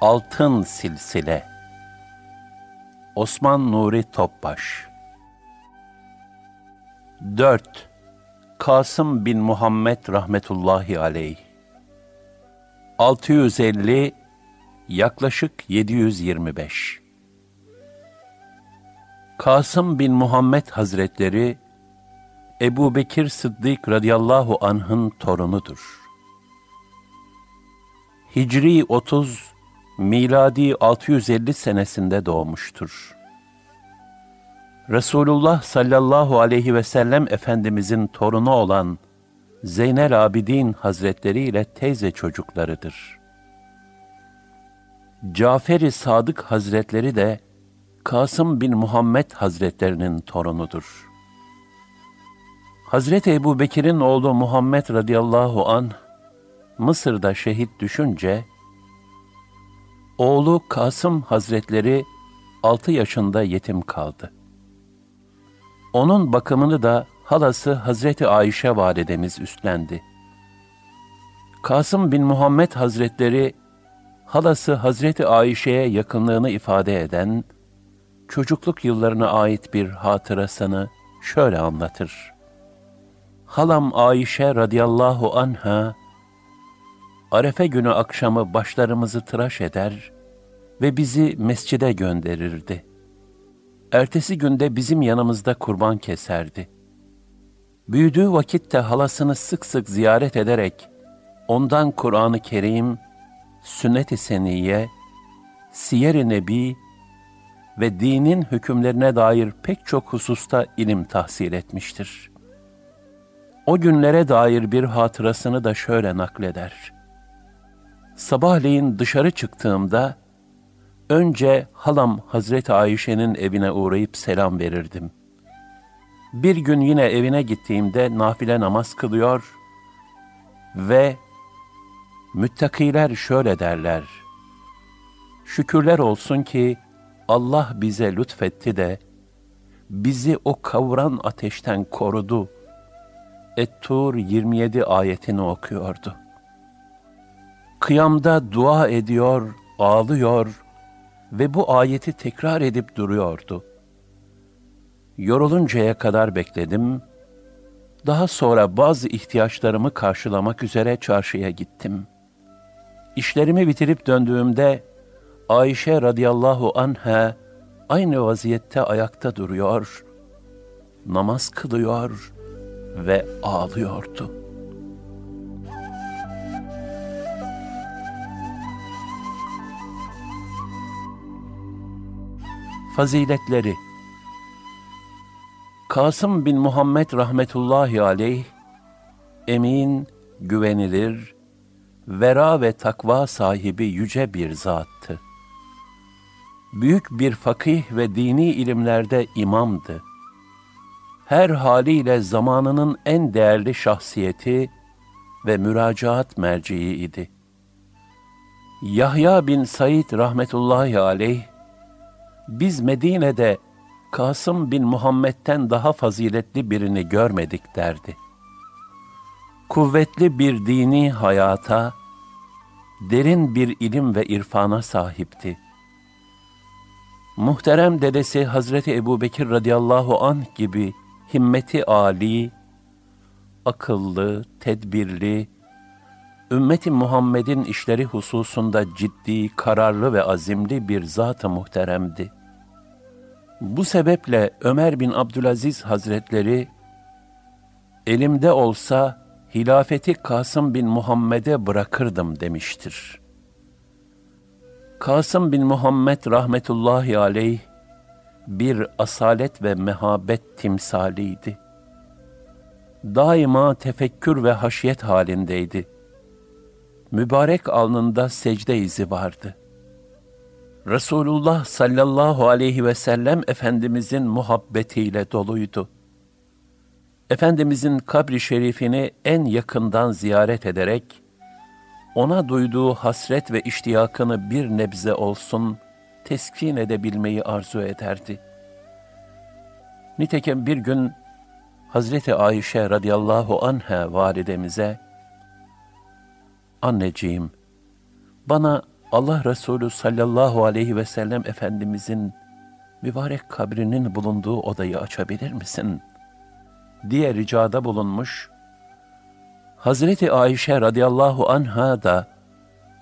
Altın Silsile Osman Nuri Topbaş 4. Kasım bin Muhammed rahmetullahi aleyh 650 yaklaşık 725 Kasım bin Muhammed Hazretleri Ebu Bekir Sıddık radıyallahu anh'ın torunudur. Hicri 30, miladi 650 senesinde doğmuştur. Resulullah sallallahu aleyhi ve sellem Efendimizin torunu olan Zeynel Abidin Hazretleri ile teyze çocuklarıdır. Cafer-i Sadık Hazretleri de Kasım bin Muhammed Hazretlerinin torunudur. Hazreti Ebu Bekir'in oğlu Muhammed radıyallahu an Mısır'da şehit düşünce, oğlu Kasım Hazretleri altı yaşında yetim kaldı. Onun bakımını da halası Hazreti Ayşe validemiz üstlendi. Kasım bin Muhammed Hazretleri halası Hazreti Ayşe'ye yakınlığını ifade eden çocukluk yıllarına ait bir hatırasını şöyle anlatır. Halam Ayşe radıyallahu anha Arefe günü akşamı başlarımızı tıraş eder ve bizi mescide gönderirdi. Ertesi günde bizim yanımızda kurban keserdi. Büyüdüğü vakitte halasını sık sık ziyaret ederek ondan Kur'an-ı Kerim, sünnet-i seniye, siyer-i nebi ve dinin hükümlerine dair pek çok hususta ilim tahsil etmiştir. O günlere dair bir hatırasını da şöyle nakleder. Sabahleyin dışarı çıktığımda, önce halam Hazreti Ayşe'nin evine uğrayıp selam verirdim. Bir gün yine evine gittiğimde nafile namaz kılıyor ve müttakiler şöyle derler. Şükürler olsun ki Allah bize lütfetti de bizi o kavuran ateşten korudu. Et-Tur 27 ayetini okuyordu. Kıyamda dua ediyor, ağlıyor ve bu ayeti tekrar edip duruyordu. Yoruluncaya kadar bekledim. Daha sonra bazı ihtiyaçlarımı karşılamak üzere çarşıya gittim. İşlerimi bitirip döndüğümde Ayşe radıyallahu anha aynı vaziyette ayakta duruyor, namaz kılıyor ve ağlıyordu. Faziletleri Kasım bin Muhammed rahmetullahi aleyh, emin, güvenilir, vera ve takva sahibi yüce bir zattı büyük bir fakih ve dini ilimlerde imamdı. Her haliyle zamanının en değerli şahsiyeti ve müracaat merciği idi. Yahya bin Said rahmetullahi aleyh, biz Medine'de Kasım bin Muhammed'den daha faziletli birini görmedik derdi. Kuvvetli bir dini hayata, derin bir ilim ve irfana sahipti.'' muhterem dedesi Hazreti Ebu Bekir radıyallahu anh gibi himmeti âli, akıllı, tedbirli, ümmeti Muhammed'in işleri hususunda ciddi, kararlı ve azimli bir zat-ı muhteremdi. Bu sebeple Ömer bin Abdülaziz Hazretleri, elimde olsa hilafeti Kasım bin Muhammed'e bırakırdım demiştir.'' Kasım bin Muhammed rahmetullahi aleyh bir asalet ve mehabet timsaliydi. Daima tefekkür ve haşiyet halindeydi. Mübarek alnında secde izi vardı. Resulullah sallallahu aleyhi ve sellem Efendimizin muhabbetiyle doluydu. Efendimizin kabri şerifini en yakından ziyaret ederek, ona duyduğu hasret ve iştiyakını bir nebze olsun teskin edebilmeyi arzu ederdi. Nitekim bir gün Hazreti Ayşe radıyallahu anha validemize, Anneciğim, bana Allah Resulü sallallahu aleyhi ve sellem Efendimizin mübarek kabrinin bulunduğu odayı açabilir misin? diye ricada bulunmuş. Hazreti Ayşe radıyallahu anha da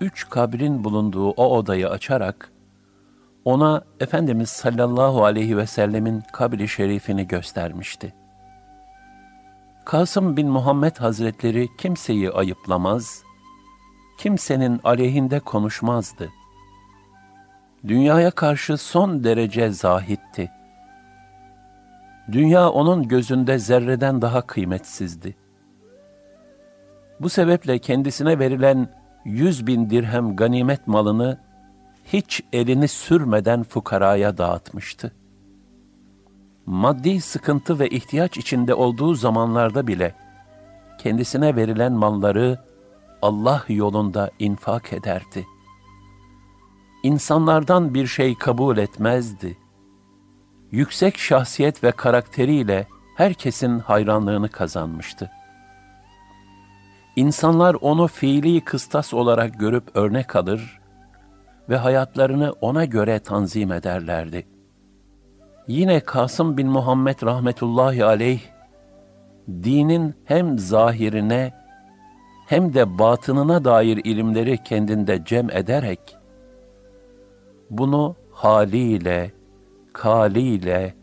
üç kabrin bulunduğu o odayı açarak ona Efendimiz sallallahu aleyhi ve sellemin kabri şerifini göstermişti. Kasım bin Muhammed Hazretleri kimseyi ayıplamaz, kimsenin aleyhinde konuşmazdı. Dünyaya karşı son derece zahitti. Dünya onun gözünde zerreden daha kıymetsizdi. Bu sebeple kendisine verilen yüz bin dirhem ganimet malını hiç elini sürmeden fukaraya dağıtmıştı. Maddi sıkıntı ve ihtiyaç içinde olduğu zamanlarda bile kendisine verilen malları Allah yolunda infak ederdi. İnsanlardan bir şey kabul etmezdi. Yüksek şahsiyet ve karakteriyle herkesin hayranlığını kazanmıştı. İnsanlar onu fiili kıstas olarak görüp örnek alır ve hayatlarını ona göre tanzim ederlerdi. Yine Kasım bin Muhammed rahmetullahi aleyh, dinin hem zahirine hem de batınına dair ilimleri kendinde cem ederek, bunu haliyle, kaliyle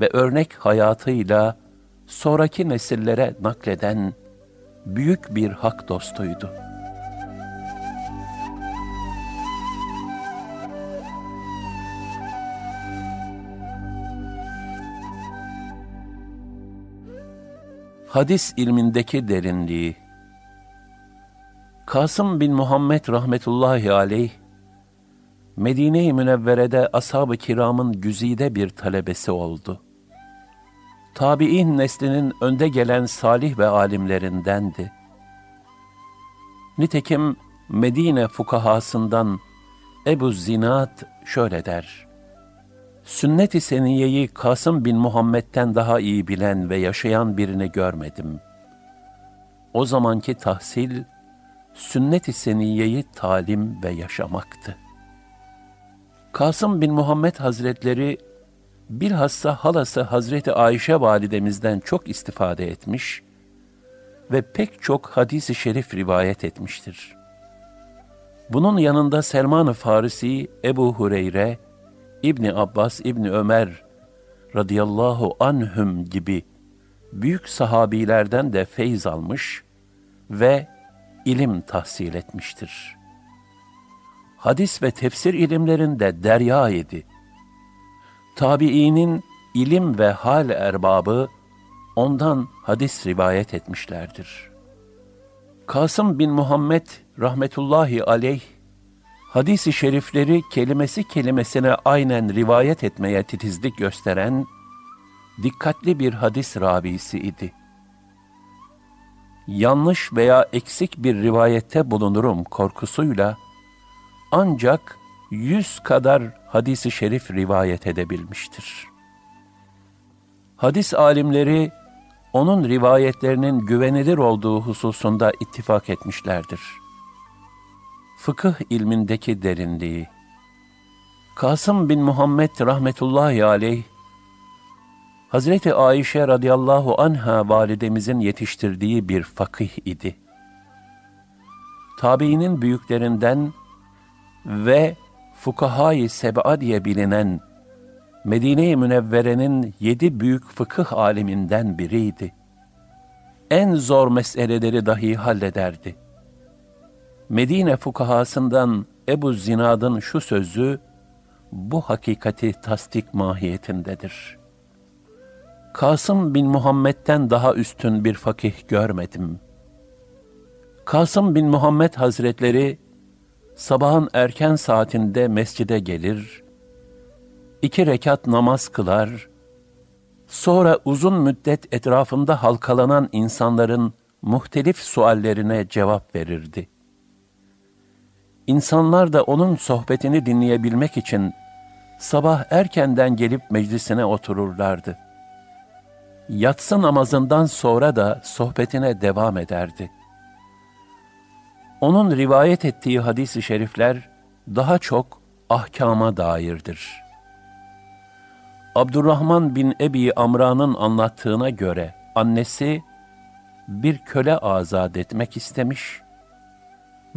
ve örnek hayatıyla sonraki nesillere nakleden büyük bir hak dostuydu. Hadis ilmindeki derinliği Kasım bin Muhammed rahmetullahi aleyh, Medine-i Münevvere'de ashab-ı kiramın güzide bir talebesi oldu. Tabi'in neslinin önde gelen salih ve alimlerindendi. Nitekim Medine fukahasından Ebu Zinat şöyle der. Sünnet-i Seniye'yi Kasım bin Muhammed'den daha iyi bilen ve yaşayan birini görmedim. O zamanki tahsil, sünnet-i seniyeyi talim ve yaşamaktı. Kasım bin Muhammed Hazretleri bilhassa halası Hazreti Ayşe validemizden çok istifade etmiş ve pek çok hadisi şerif rivayet etmiştir. Bunun yanında Selman-ı Farisi, Ebu Hureyre, İbni Abbas, İbni Ömer radıyallahu anhüm gibi büyük sahabilerden de feyz almış ve ilim tahsil etmiştir. Hadis ve tefsir ilimlerinde derya idi. Tabiinin ilim ve hal erbabı ondan hadis rivayet etmişlerdir. Kasım bin Muhammed rahmetullahi aleyh hadisi şerifleri kelimesi kelimesine aynen rivayet etmeye titizlik gösteren dikkatli bir hadis rabisi idi yanlış veya eksik bir rivayette bulunurum korkusuyla ancak yüz kadar hadisi şerif rivayet edebilmiştir. Hadis alimleri onun rivayetlerinin güvenilir olduğu hususunda ittifak etmişlerdir. Fıkıh ilmindeki derinliği Kasım bin Muhammed rahmetullahi aleyh Hazreti Ayşe radıyallahu anha validemizin yetiştirdiği bir fakih idi. Tabiinin büyüklerinden ve fukahayı seb'a diye bilinen Medine-i Münevvere'nin yedi büyük fıkıh aliminden biriydi. En zor meseleleri dahi hallederdi. Medine fukahasından Ebu Zinad'ın şu sözü, bu hakikati tasdik mahiyetindedir.'' Kasım bin Muhammed'den daha üstün bir fakih görmedim. Kasım bin Muhammed Hazretleri sabahın erken saatinde mescide gelir, iki rekat namaz kılar, sonra uzun müddet etrafında halkalanan insanların muhtelif suallerine cevap verirdi. İnsanlar da onun sohbetini dinleyebilmek için sabah erkenden gelip meclisine otururlardı.'' Yatsı namazından sonra da sohbetine devam ederdi. Onun rivayet ettiği hadis-i şerifler daha çok ahkama dairdir. Abdurrahman bin Ebi Amra'nın anlattığına göre annesi bir köle azat etmek istemiş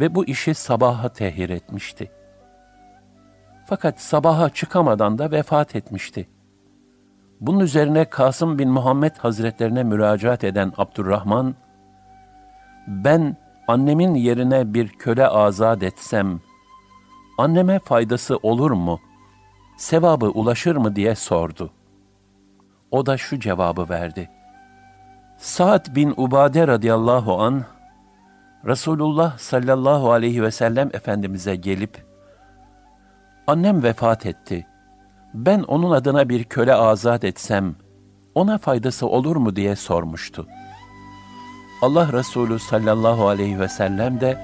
ve bu işi sabaha tehir etmişti. Fakat sabaha çıkamadan da vefat etmişti. Bunun üzerine Kasım bin Muhammed Hazretlerine müracaat eden Abdurrahman, ben annemin yerine bir köle azat etsem, anneme faydası olur mu, sevabı ulaşır mı diye sordu. O da şu cevabı verdi. Sa'd bin Ubade radıyallahu an Resulullah sallallahu aleyhi ve sellem Efendimiz'e gelip, annem vefat etti. Ben onun adına bir köle azat etsem, ona faydası olur mu diye sormuştu. Allah Resulü sallallahu aleyhi ve sellem de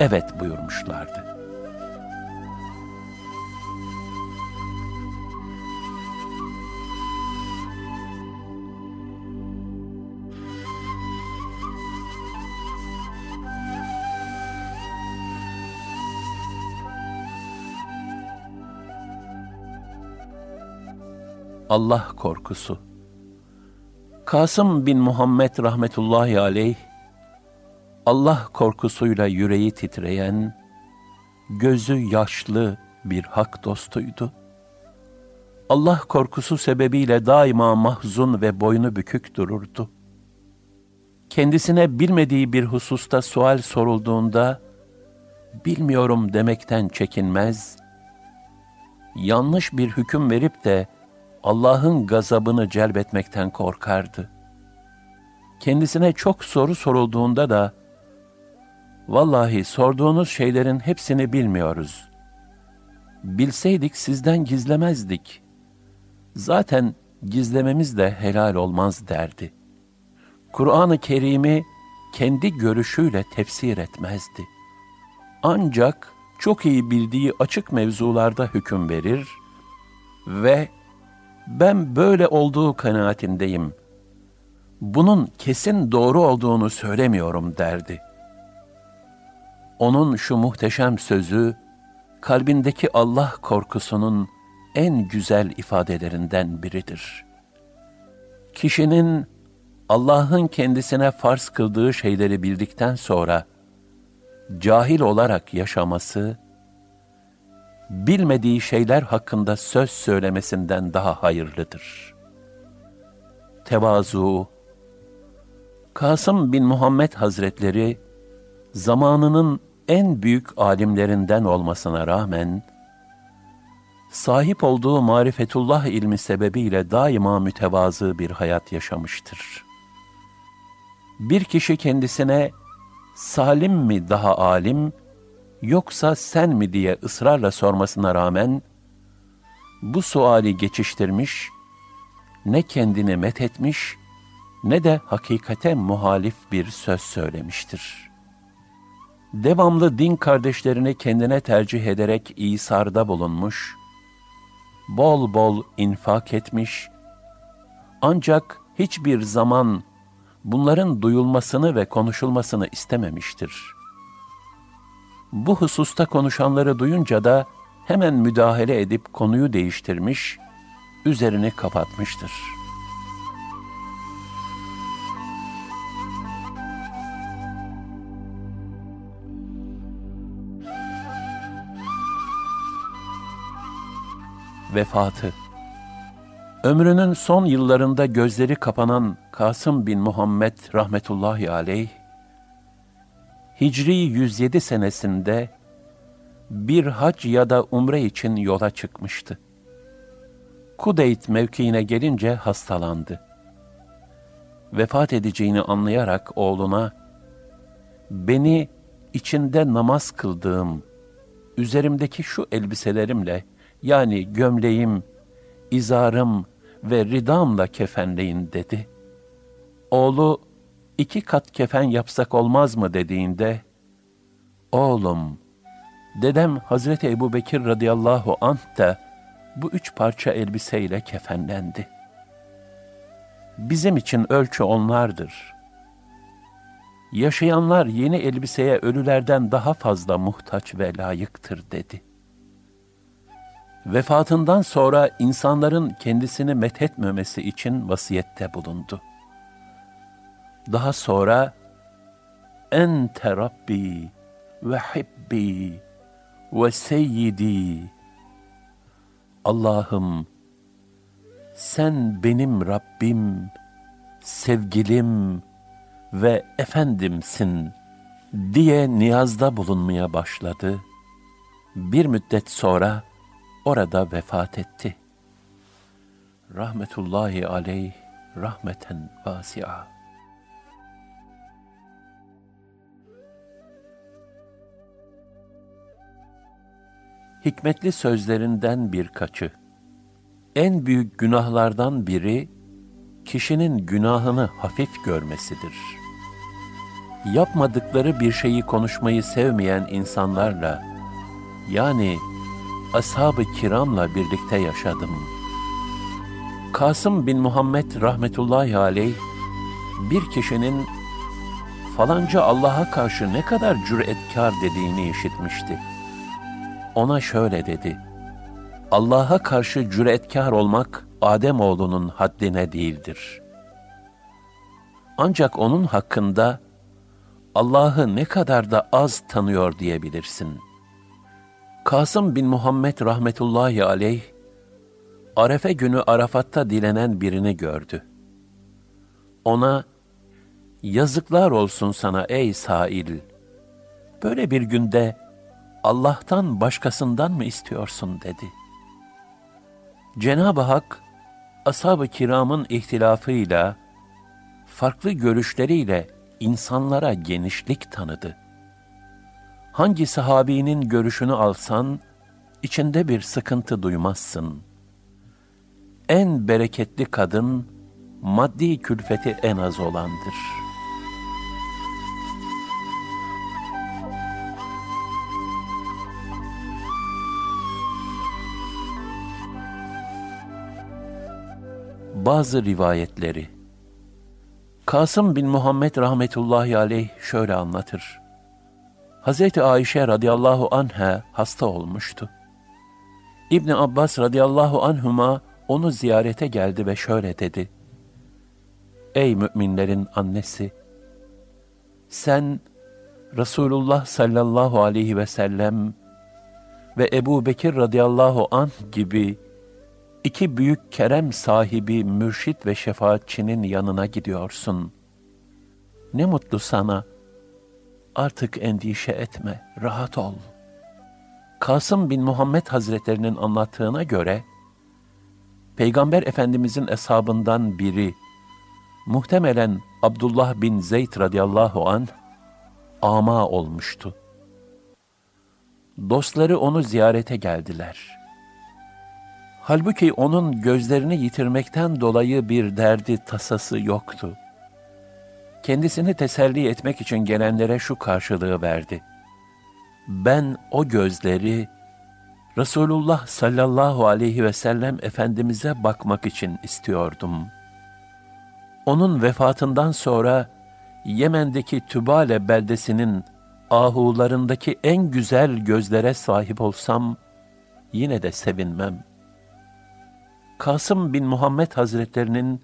evet buyurmuşlardı. Allah korkusu. Kasım bin Muhammed rahmetullahi aleyh, Allah korkusuyla yüreği titreyen, gözü yaşlı bir hak dostuydu. Allah korkusu sebebiyle daima mahzun ve boynu bükük dururdu. Kendisine bilmediği bir hususta sual sorulduğunda, bilmiyorum demekten çekinmez, yanlış bir hüküm verip de, Allah'ın gazabını celbetmekten korkardı. Kendisine çok soru sorulduğunda da, Vallahi sorduğunuz şeylerin hepsini bilmiyoruz. Bilseydik sizden gizlemezdik. Zaten gizlememiz de helal olmaz derdi. Kur'an-ı Kerim'i kendi görüşüyle tefsir etmezdi. Ancak çok iyi bildiği açık mevzularda hüküm verir ve ben böyle olduğu kanaatindeyim. Bunun kesin doğru olduğunu söylemiyorum derdi. Onun şu muhteşem sözü, kalbindeki Allah korkusunun en güzel ifadelerinden biridir. Kişinin Allah'ın kendisine farz kıldığı şeyleri bildikten sonra cahil olarak yaşaması bilmediği şeyler hakkında söz söylemesinden daha hayırlıdır. Tevazu Kasım bin Muhammed Hazretleri zamanının en büyük alimlerinden olmasına rağmen sahip olduğu marifetullah ilmi sebebiyle daima mütevazı bir hayat yaşamıştır. Bir kişi kendisine salim mi daha alim, yoksa sen mi diye ısrarla sormasına rağmen bu suali geçiştirmiş, ne kendini methetmiş ne de hakikate muhalif bir söz söylemiştir. Devamlı din kardeşlerini kendine tercih ederek İsar'da bulunmuş, bol bol infak etmiş, ancak hiçbir zaman bunların duyulmasını ve konuşulmasını istememiştir.'' Bu hususta konuşanları duyunca da hemen müdahale edip konuyu değiştirmiş, üzerini kapatmıştır. Vefatı Ömrünün son yıllarında gözleri kapanan Kasım bin Muhammed rahmetullahi aleyh, Hicri 107 senesinde bir hac ya da umre için yola çıkmıştı. Kudeyt mevkiine gelince hastalandı. Vefat edeceğini anlayarak oğluna, beni içinde namaz kıldığım, üzerimdeki şu elbiselerimle, yani gömleğim, izarım ve ridamla kefenleyin dedi. Oğlu, iki kat kefen yapsak olmaz mı dediğinde, oğlum, dedem Hazreti Ebu Bekir radıyallahu anh da bu üç parça elbiseyle kefenlendi. Bizim için ölçü onlardır. Yaşayanlar yeni elbiseye ölülerden daha fazla muhtaç ve layıktır dedi.'' vefatından sonra insanların kendisini methetmemesi için vasiyette bulundu. Daha sonra Ente Rabbi ve Hibbi ve Seyyidi Allah'ım sen benim Rabbim, sevgilim ve efendimsin diye niyazda bulunmaya başladı. Bir müddet sonra orada vefat etti. Rahmetullahi aleyh rahmeten vasi'a. Hikmetli sözlerinden birkaçı. En büyük günahlardan biri kişinin günahını hafif görmesidir. Yapmadıkları bir şeyi konuşmayı sevmeyen insanlarla yani ashab-ı kiramla birlikte yaşadım. Kasım bin Muhammed rahmetullahi aleyh bir kişinin falanca Allah'a karşı ne kadar cüretkar dediğini işitmişti. Ona şöyle dedi. Allah'a karşı cüretkar olmak Adem oğlunun haddine değildir. Ancak onun hakkında Allah'ı ne kadar da az tanıyor diyebilirsin. Kasım bin Muhammed rahmetullahi aleyh, Arefe günü Arafat'ta dilenen birini gördü. Ona, yazıklar olsun sana ey Sail, böyle bir günde Allah'tan başkasından mı istiyorsun dedi. Cenab-ı Hak, ashab-ı kiramın ihtilafıyla, farklı görüşleriyle insanlara genişlik tanıdı. Hangi sahabinin görüşünü alsan, içinde bir sıkıntı duymazsın. En bereketli kadın, maddi külfeti en az olandır.'' Bazı rivayetleri. Kasım bin Muhammed rahmetullahi aleyh şöyle anlatır. Hazreti Ayşe radıyallahu anha hasta olmuştu. İbn Abbas radıyallahu anhuma onu ziyarete geldi ve şöyle dedi. Ey müminlerin annesi! Sen Resulullah sallallahu aleyhi ve sellem ve Ebu Bekir radıyallahu anh gibi iki büyük kerem sahibi mürşit ve şefaatçinin yanına gidiyorsun. Ne mutlu sana. Artık endişe etme, rahat ol. Kasım bin Muhammed Hazretlerinin anlattığına göre, Peygamber Efendimizin eshabından biri, muhtemelen Abdullah bin Zeyd radıyallahu an ama olmuştu. Dostları onu ziyarete geldiler.'' Halbuki onun gözlerini yitirmekten dolayı bir derdi tasası yoktu. Kendisini teselli etmek için gelenlere şu karşılığı verdi. Ben o gözleri Resulullah sallallahu aleyhi ve sellem Efendimiz'e bakmak için istiyordum. Onun vefatından sonra Yemen'deki Tübale beldesinin ahularındaki en güzel gözlere sahip olsam yine de sevinmem.'' Kasım bin Muhammed Hazretlerinin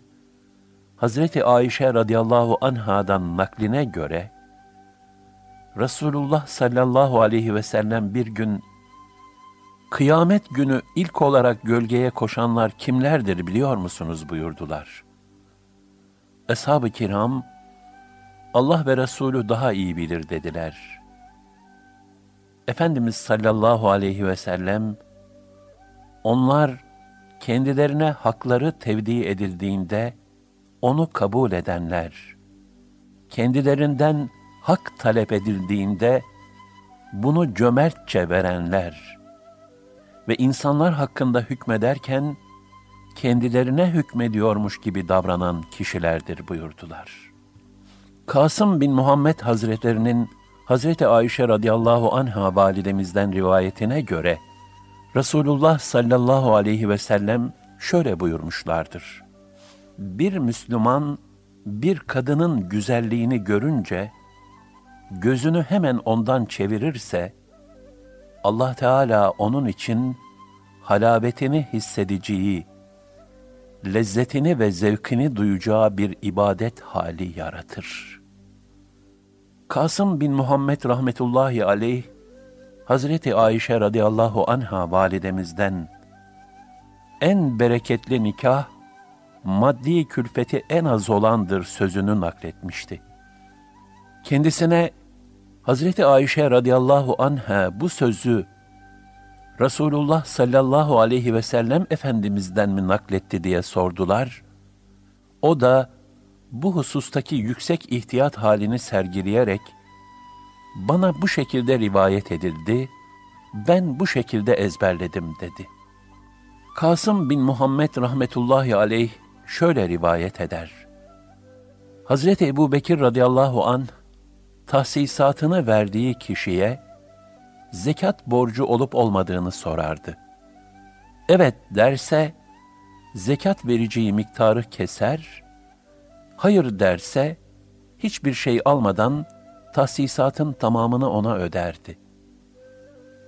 Hazreti Ayşe radıyallahu anhadan nakline göre Resulullah sallallahu aleyhi ve sellem bir gün kıyamet günü ilk olarak gölgeye koşanlar kimlerdir biliyor musunuz buyurdular. Eshab-ı kiram Allah ve Resulü daha iyi bilir dediler. Efendimiz sallallahu aleyhi ve sellem onlar kendilerine hakları tevdi edildiğinde onu kabul edenler, kendilerinden hak talep edildiğinde bunu cömertçe verenler ve insanlar hakkında hükmederken kendilerine hükmediyormuş gibi davranan kişilerdir buyurdular. Kasım bin Muhammed Hazretlerinin Hazreti Ayşe radıyallahu anha validemizden rivayetine göre Resulullah sallallahu aleyhi ve sellem şöyle buyurmuşlardır. Bir Müslüman bir kadının güzelliğini görünce gözünü hemen ondan çevirirse Allah Teala onun için halabetini hissedeceği, lezzetini ve zevkini duyacağı bir ibadet hali yaratır. Kasım bin Muhammed rahmetullahi aleyh, Hazreti Ayşe radıyallahu anha validemizden, en bereketli nikah, maddi külfeti en az olandır sözünü nakletmişti. Kendisine Hazreti Ayşe radıyallahu anha bu sözü Resulullah sallallahu aleyhi ve sellem Efendimiz'den mi nakletti diye sordular. O da bu husustaki yüksek ihtiyat halini sergileyerek, bana bu şekilde rivayet edildi, ben bu şekilde ezberledim dedi. Kasım bin Muhammed rahmetullahi aleyh şöyle rivayet eder. Hazreti Ebu Bekir radıyallahu an tahsisatını verdiği kişiye, zekat borcu olup olmadığını sorardı. Evet derse, zekat vereceği miktarı keser, hayır derse, hiçbir şey almadan tahsisatın tamamını ona öderdi.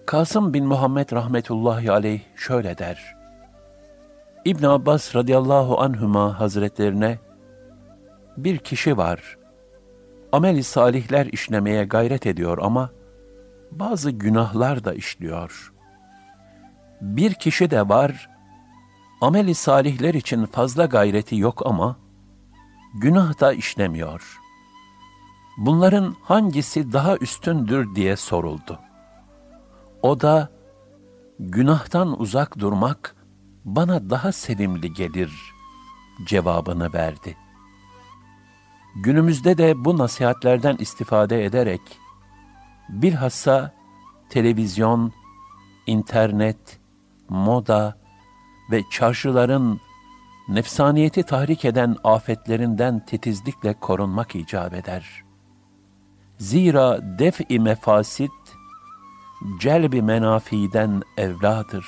Kasım bin Muhammed rahmetullahi aleyh şöyle der. İbn Abbas radıyallahu anhüma hazretlerine bir kişi var. Ameli salihler işlemeye gayret ediyor ama bazı günahlar da işliyor. Bir kişi de var, ameli salihler için fazla gayreti yok ama, günah da işlemiyor. Bunların hangisi daha üstündür diye soruldu. O da, günahtan uzak durmak bana daha sevimli gelir cevabını verdi. Günümüzde de bu nasihatlerden istifade ederek, bilhassa televizyon, internet, moda ve çarşıların nefsaniyeti tahrik eden afetlerinden titizlikle korunmak icap eder. Zira def-i mefasit, celbi menafiden evladır.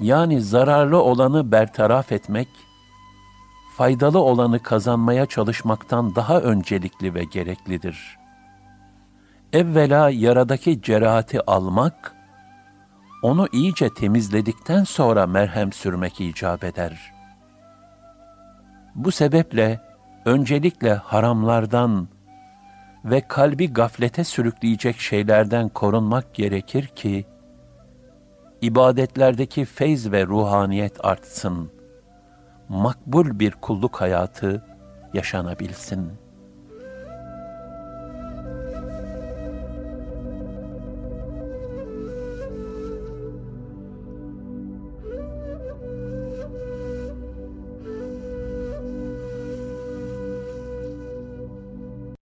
Yani zararlı olanı bertaraf etmek, faydalı olanı kazanmaya çalışmaktan daha öncelikli ve gereklidir.'' evvela yaradaki cerahati almak, onu iyice temizledikten sonra merhem sürmek icap eder. Bu sebeple öncelikle haramlardan ve kalbi gaflete sürükleyecek şeylerden korunmak gerekir ki, ibadetlerdeki feyz ve ruhaniyet artsın, makbul bir kulluk hayatı yaşanabilsin.''